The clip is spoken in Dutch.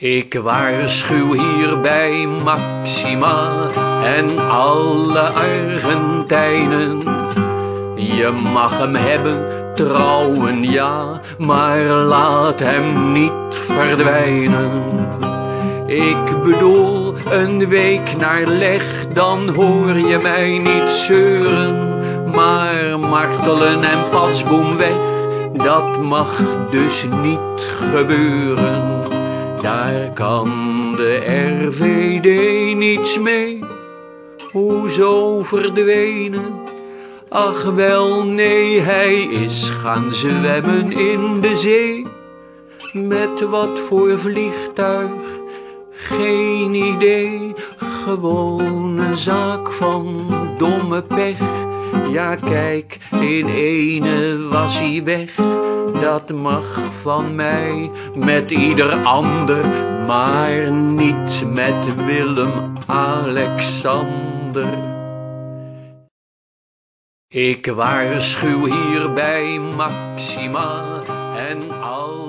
Ik waarschuw hier bij Maxima en alle Argentijnen. Je mag hem hebben, trouwen ja, maar laat hem niet verdwijnen. Ik bedoel een week naar leg, dan hoor je mij niet zeuren. Maar martelen en patsboom weg, dat mag dus niet gebeuren. Daar kan de RVD niets mee. Hoezo verdwenen? Ach wel, nee, hij is gaan zwemmen in de zee. Met wat voor vliegtuig? Geen idee. Gewoon een zaak van domme pech. Ja, kijk, in ene was hij weg dat mag van mij met ieder ander, maar niet met Willem-Alexander. Ik waarschuw hier bij Maxima en al